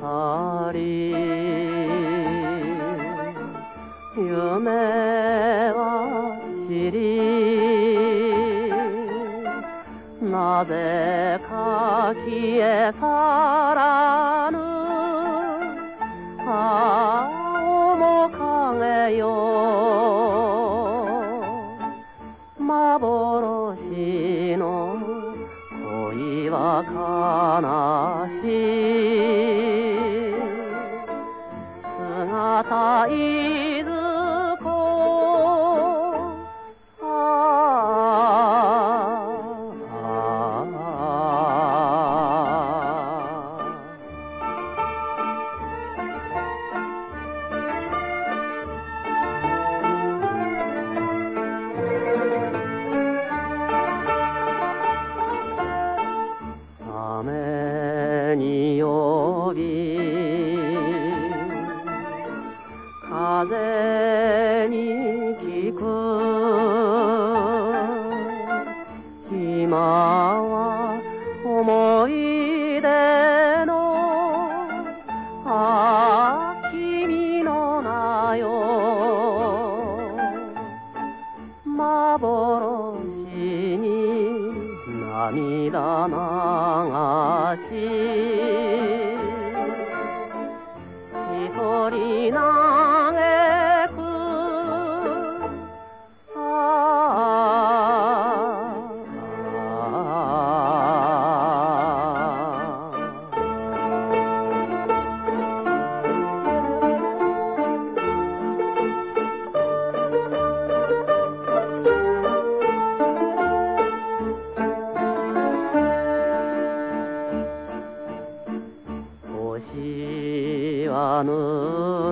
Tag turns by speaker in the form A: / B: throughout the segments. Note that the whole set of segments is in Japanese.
A: さり夢は知りなぜか消え去らぬ青も影よ幻の恋は إن 涙流し。一人な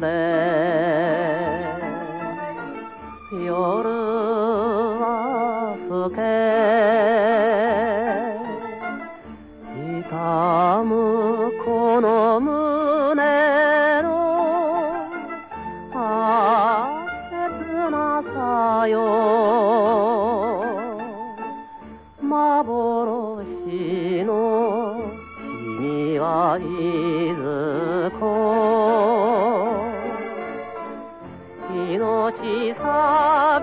A: れ夜は更け。痛むこの胸の。あ切なさよ幻の君はい ci sa